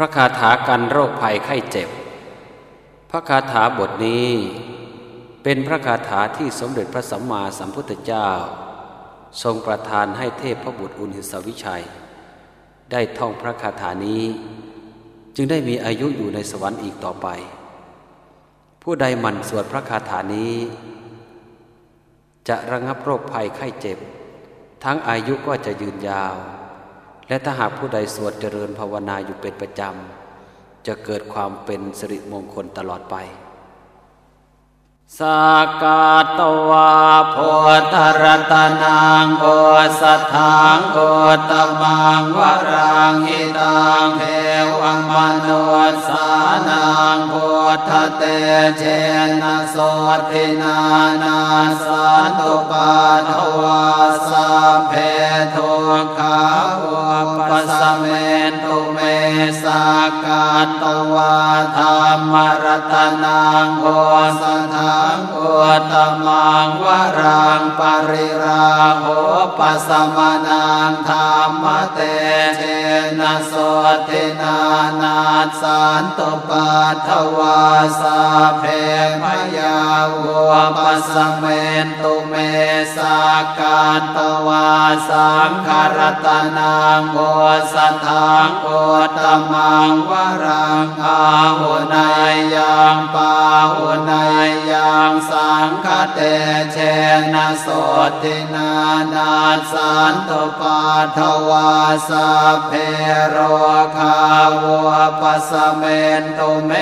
ระคาถากันโรคภัยไข้เจ็บ พระคาถาบทนี้ เป็นพระคาถาที่สมเด็จพระสัมมาสัมพุทธเจ้า ทรงประทานให้เทพพระบุตรอุณหิสวิชัย ได้ท่องพระคาถานี้ จึงได้มีอายุอยู่ในสวรรค์อีกต่อไป ผู้ใดหมั่นสวดพระคาถานี้ จะระงับโรคภัยไข้เจ็บ ทั้งอายุก็จะยืนยาว และถ้าหากผู้ใดสวดเจริญภาวนาอยู่เป็นประจำ จะเกิดความเป็นสิริมงคลตลอดไปสากาตวาโพธรตนังโอสัทธังโอตมังวรังหิตังเทวังมโนสานังโพธเตเชนะโสตินานาสันตุปาทวา ปสเมตุเมสากาตวาธรรมรตนังโอสัทธังโอตมังวรังปริราโหปัสมานังธรรมเตเชนะโสตินานาสันตุปาทวาสาเพพยาวัวปัสเมตุ สากาตวาสังคารตนังโอสัทธังโอตมังวรังอาหุนายยังปาหุนายยังสังคเตเชนะโสตินานาสันตุปาทวาสเพโรคาวัปสเมนตุเม